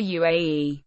the UAE.